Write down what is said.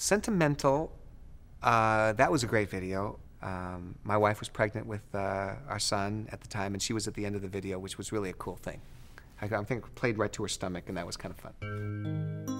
Sentimental, uh, that was a great video. Um, my wife was pregnant with uh, our son at the time, and she was at the end of the video, which was really a cool thing. I, I think played right to her stomach, and that was kind of fun.